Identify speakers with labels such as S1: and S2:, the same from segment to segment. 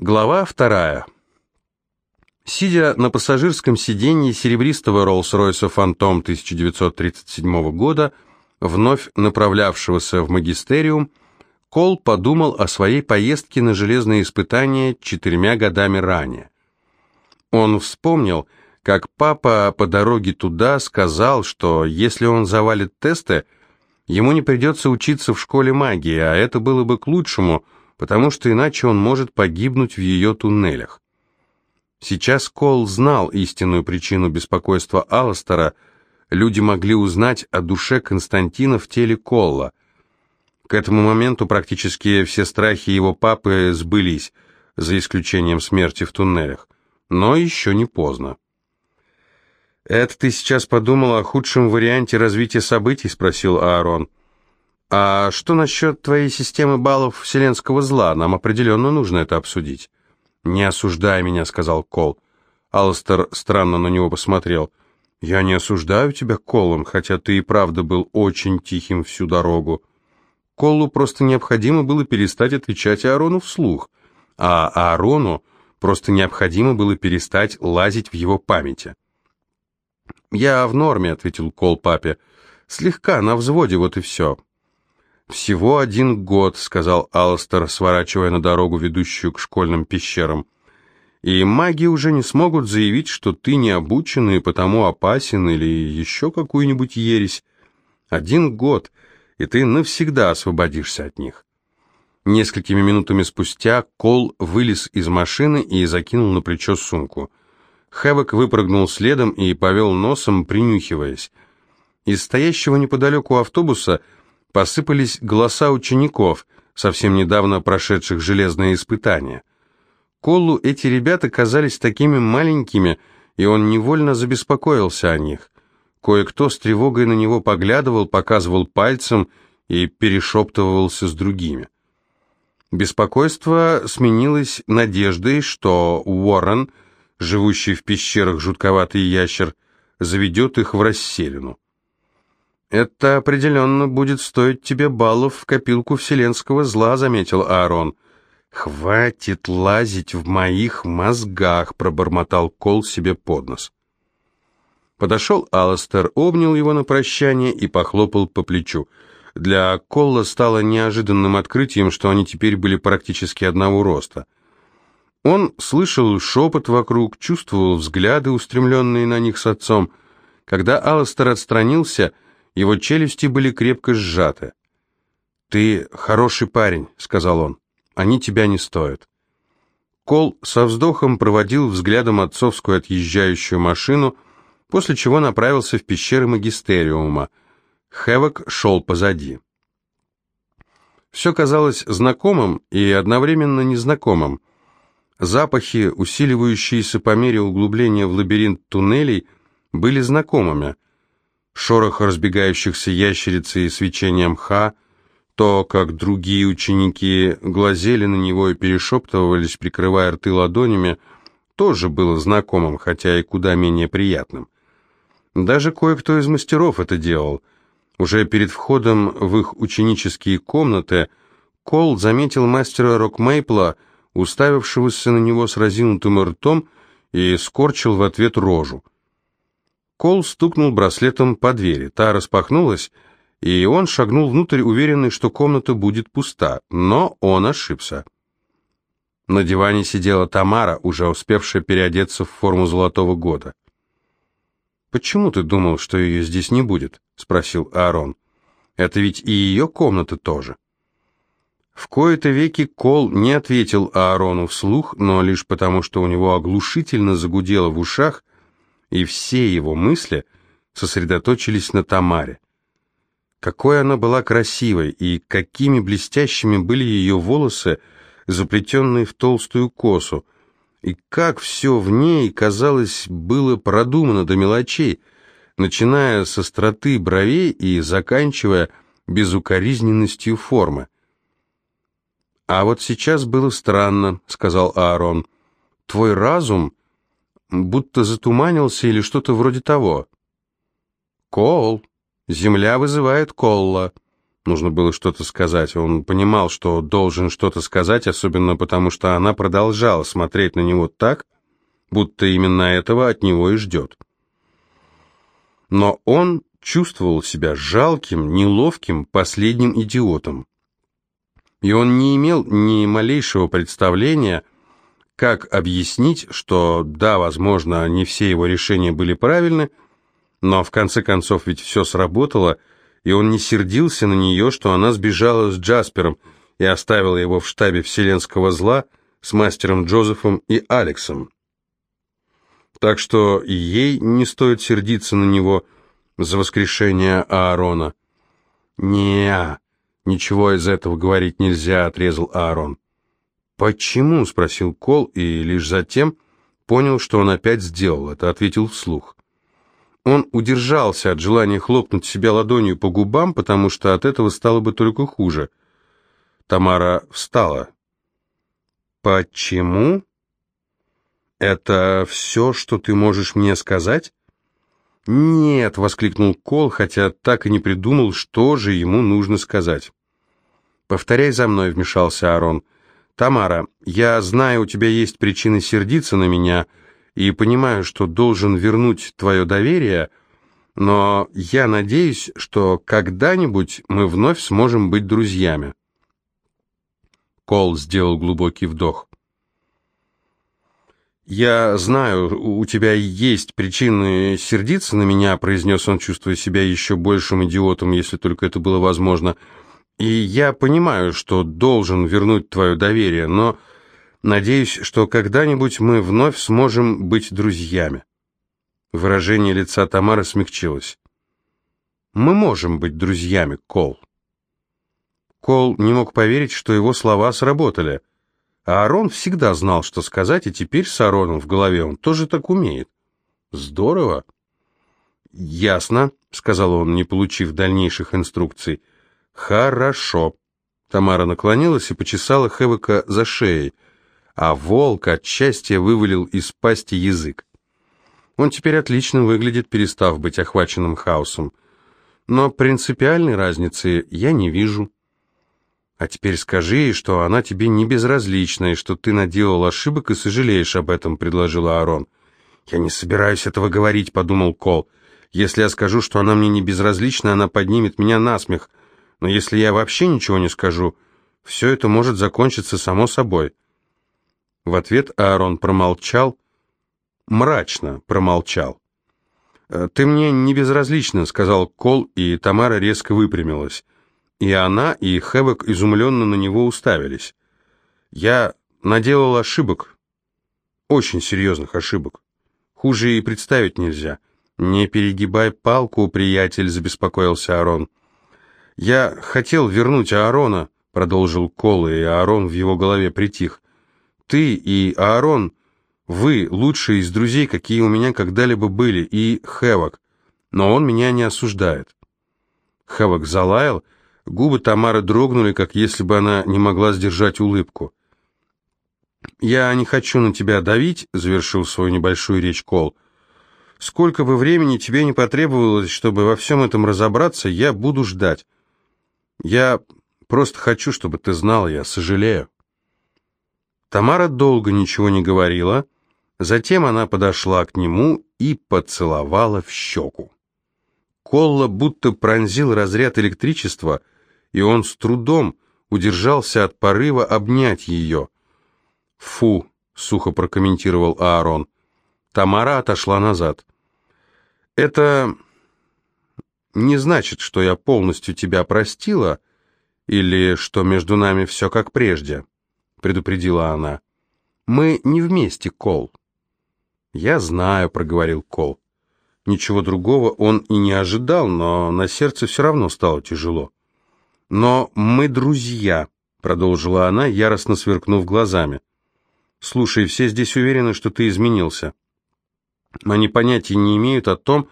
S1: Глава вторая. Сидя на пассажирском сиденье серебристого Роллс-Ройса «Фантом» 1937 года, вновь направлявшегося в магистериум, Кол подумал о своей поездке на железные испытания четырьмя годами ранее. Он вспомнил, как папа по дороге туда сказал, что если он завалит тесты, ему не придется учиться в школе магии, а это было бы к лучшему – потому что иначе он может погибнуть в ее туннелях. Сейчас Кол знал истинную причину беспокойства Алластера, люди могли узнать о душе Константина в теле Колла. К этому моменту практически все страхи его папы сбылись, за исключением смерти в туннелях. Но еще не поздно. «Это ты сейчас подумал о худшем варианте развития событий?» — спросил Аарон. «А что насчет твоей системы баллов вселенского зла? Нам определенно нужно это обсудить». «Не осуждай меня», — сказал Кол. Алстер странно на него посмотрел. «Я не осуждаю тебя, Колом, хотя ты и правда был очень тихим всю дорогу. Колу просто необходимо было перестать отвечать Аарону вслух, а Аарону просто необходимо было перестать лазить в его памяти». «Я в норме», — ответил Кол папе. «Слегка, на взводе, вот и все. «Всего один год», — сказал Алстер, сворачивая на дорогу, ведущую к школьным пещерам. «И маги уже не смогут заявить, что ты не обучен и потому опасен или еще какую-нибудь ересь. Один год, и ты навсегда освободишься от них». Несколькими минутами спустя Кол вылез из машины и закинул на плечо сумку. Хэвок выпрыгнул следом и повел носом, принюхиваясь. Из стоящего неподалеку автобуса – посыпались голоса учеников, совсем недавно прошедших железные испытания. Колу эти ребята казались такими маленькими, и он невольно забеспокоился о них. Кое-кто с тревогой на него поглядывал, показывал пальцем и перешептывался с другими. Беспокойство сменилось надеждой, что Уоррен, живущий в пещерах жутковатый ящер, заведет их в расселину. «Это определенно будет стоить тебе баллов в копилку вселенского зла», — заметил Аарон. «Хватит лазить в моих мозгах», — пробормотал Кол себе под нос. Подошел Алластер, обнял его на прощание и похлопал по плечу. Для Колла стало неожиданным открытием, что они теперь были практически одного роста. Он слышал шепот вокруг, чувствовал взгляды, устремленные на них с отцом. Когда Алластер отстранился — его челюсти были крепко сжаты. «Ты хороший парень», — сказал он. «Они тебя не стоят». Кол со вздохом проводил взглядом отцовскую отъезжающую машину, после чего направился в пещеры магистериума. Хэвок шел позади. Все казалось знакомым и одновременно незнакомым. Запахи, усиливающиеся по мере углубления в лабиринт туннелей, были знакомыми — шорох разбегающихся ящериц и свечение мха, то, как другие ученики глазели на него и перешептывались, прикрывая рты ладонями, тоже было знакомым, хотя и куда менее приятным. Даже кое-кто из мастеров это делал. Уже перед входом в их ученические комнаты Кол заметил мастера Рокмейпла, уставившегося на него с разинутым ртом, и скорчил в ответ рожу – Кол стукнул браслетом по двери. Та распахнулась, и он шагнул внутрь, уверенный, что комната будет пуста. Но он ошибся. На диване сидела Тамара, уже успевшая переодеться в форму золотого года. «Почему ты думал, что ее здесь не будет?» — спросил Аарон. «Это ведь и ее комната тоже». В кои-то веки Кол не ответил Аарону вслух, но лишь потому, что у него оглушительно загудело в ушах, и все его мысли сосредоточились на Тамаре. Какой она была красивой, и какими блестящими были ее волосы, заплетенные в толстую косу, и как все в ней, казалось, было продумано до мелочей, начиная со остроты бровей и заканчивая безукоризненностью формы. «А вот сейчас было странно», — сказал Аарон. «Твой разум будто затуманился или что-то вроде того. «Кол! Земля вызывает Колла!» Нужно было что-то сказать. Он понимал, что должен что-то сказать, особенно потому, что она продолжала смотреть на него так, будто именно этого от него и ждет. Но он чувствовал себя жалким, неловким, последним идиотом. И он не имел ни малейшего представления, как объяснить, что, да, возможно, не все его решения были правильны, но в конце концов ведь все сработало – и он не сердился на нее, что она сбежала с Джаспером и оставила его в штабе вселенского зла с мастером Джозефом и Алексом. Так что ей не стоит сердиться на него за воскрешение Аарона. не ничего из этого говорить нельзя», — отрезал Аарон. «Почему?» — спросил Кол, и лишь затем понял, что он опять сделал это, ответил вслух. Он удержался от желания хлопнуть себя ладонью по губам, потому что от этого стало бы только хуже. Тамара встала. «Почему?» «Это все, что ты можешь мне сказать?» «Нет», — воскликнул Кол, хотя так и не придумал, что же ему нужно сказать. «Повторяй за мной», — вмешался Арон. «Тамара, я знаю, у тебя есть причины сердиться на меня, — и понимаю, что должен вернуть твое доверие, но я надеюсь, что когда-нибудь мы вновь сможем быть друзьями». Кол сделал глубокий вдох. «Я знаю, у тебя есть причины сердиться на меня», — произнес он, чувствуя себя еще большим идиотом, если только это было возможно. «И я понимаю, что должен вернуть твое доверие, но Надеюсь, что когда-нибудь мы вновь сможем быть друзьями. Выражение лица Тамары смягчилось. Мы можем быть друзьями, Кол. Кол не мог поверить, что его слова сработали. А Арон всегда знал, что сказать, и теперь с Ароном в голове он тоже так умеет. Здорово. Ясно, сказал он, не получив дальнейших инструкций. Хорошо. Тамара наклонилась и почесала Хевека за шеей а волк от счастья вывалил из пасти язык. Он теперь отлично выглядит, перестав быть охваченным хаосом. Но принципиальной разницы я не вижу. А теперь скажи ей, что она тебе не безразлична, и что ты наделал ошибок и сожалеешь об этом, предложила Арон. Я не собираюсь этого говорить, подумал Кол. Если я скажу, что она мне не безразлична, она поднимет меня на смех. Но если я вообще ничего не скажу, все это может закончиться само собой. В ответ Аарон промолчал, мрачно промолчал. «Э, «Ты мне не безразлична», — сказал Кол, и Тамара резко выпрямилась. И она, и Хэвок изумленно на него уставились. «Я наделал ошибок, очень серьезных ошибок. Хуже и представить нельзя. Не перегибай палку, приятель», — забеспокоился Аарон. «Я хотел вернуть Аарона», — продолжил Кол, и Аарон в его голове притих. Ты и Аарон, вы лучшие из друзей, какие у меня когда-либо были, и Хэвок. Но он меня не осуждает. Хэвок залаял, губы Тамары дрогнули, как если бы она не могла сдержать улыбку. «Я не хочу на тебя давить», — завершил свою небольшую речь Кол. «Сколько бы времени тебе не потребовалось, чтобы во всем этом разобраться, я буду ждать. Я просто хочу, чтобы ты знал, я сожалею». Тамара долго ничего не говорила, затем она подошла к нему и поцеловала в щеку. Колла будто пронзил разряд электричества, и он с трудом удержался от порыва обнять ее. «Фу!» — сухо прокомментировал Аарон. Тамара отошла назад. «Это не значит, что я полностью тебя простила, или что между нами все как прежде». — предупредила она. «Мы не вместе, Кол». «Я знаю», — проговорил Кол. Ничего другого он и не ожидал, но на сердце все равно стало тяжело. «Но мы друзья», — продолжила она, яростно сверкнув глазами. «Слушай, все здесь уверены, что ты изменился. Они понятия не имеют о том,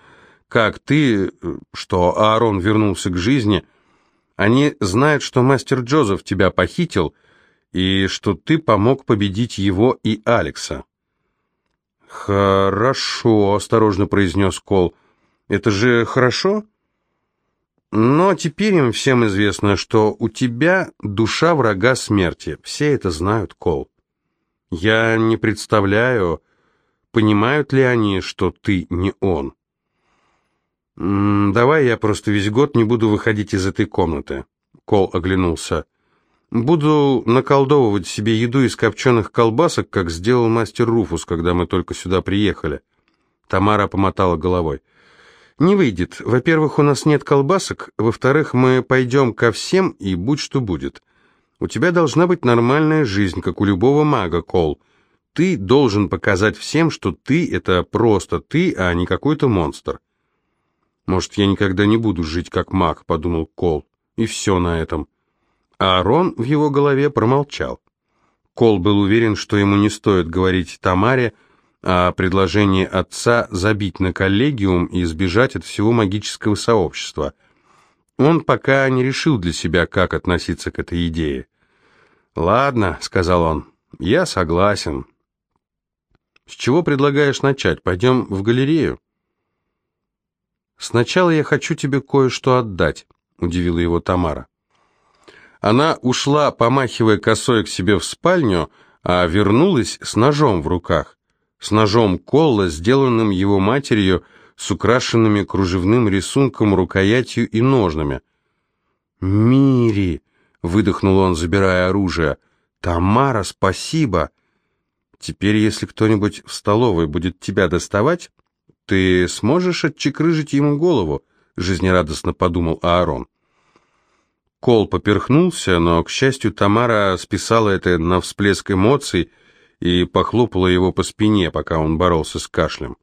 S1: как ты, что Аарон вернулся к жизни. Они знают, что мастер Джозеф тебя похитил, — и что ты помог победить его и Алекса». «Хорошо», — осторожно произнес Кол. «Это же хорошо?» Но теперь им всем известно, что у тебя душа врага смерти. Все это знают, Кол. Я не представляю, понимают ли они, что ты не он. «Давай я просто весь год не буду выходить из этой комнаты». Кол оглянулся. «Буду наколдовывать себе еду из копченых колбасок, как сделал мастер Руфус, когда мы только сюда приехали». Тамара помотала головой. «Не выйдет. Во-первых, у нас нет колбасок. Во-вторых, мы пойдем ко всем, и будь что будет. У тебя должна быть нормальная жизнь, как у любого мага, Кол. Ты должен показать всем, что ты — это просто ты, а не какой-то монстр». «Может, я никогда не буду жить как маг», — подумал Кол. «И все на этом». А Арон в его голове промолчал. Кол был уверен, что ему не стоит говорить Тамаре о предложении отца забить на коллегиум и избежать от всего магического сообщества. Он пока не решил для себя, как относиться к этой идее. «Ладно», — сказал он, — «я согласен». «С чего предлагаешь начать? Пойдем в галерею?» «Сначала я хочу тебе кое-что отдать», — удивила его Тамара. Она ушла, помахивая косой к себе в спальню, а вернулась с ножом в руках. С ножом Колла, сделанным его матерью, с украшенными кружевным рисунком рукоятью и ножнами. «Мири!» — выдохнул он, забирая оружие. «Тамара, спасибо!» «Теперь, если кто-нибудь в столовой будет тебя доставать, ты сможешь отчекрыжить ему голову?» — жизнерадостно подумал Аарон. Кол поперхнулся, но, к счастью, Тамара списала это на всплеск эмоций и похлопала его по спине, пока он боролся с кашлем.